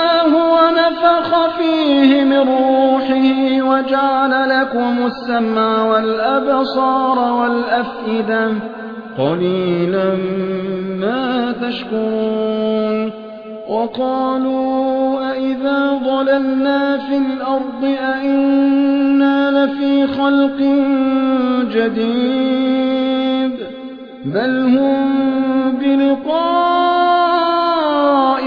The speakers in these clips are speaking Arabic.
سواه ونفخ فيه من روحه وجعل لكم السمع والأبصار والأفئدة قليلا ما تشكرون وقالوا أئذا ضللنا في الأرض أئنا لفي خلق جديد بل هم بلقاء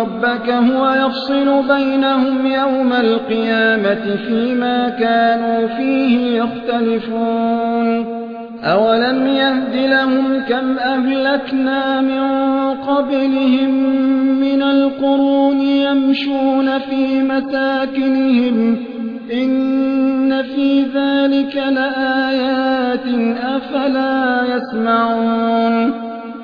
ربك هو يفصل بينهم يوم القيامة فيما كانوا فيه يختلفون. أولم يهد لهم كم أهلكنا من قبلهم من القرون يمشون في مساكنهم. إن في ذلك لآيات أفلا يسمعون.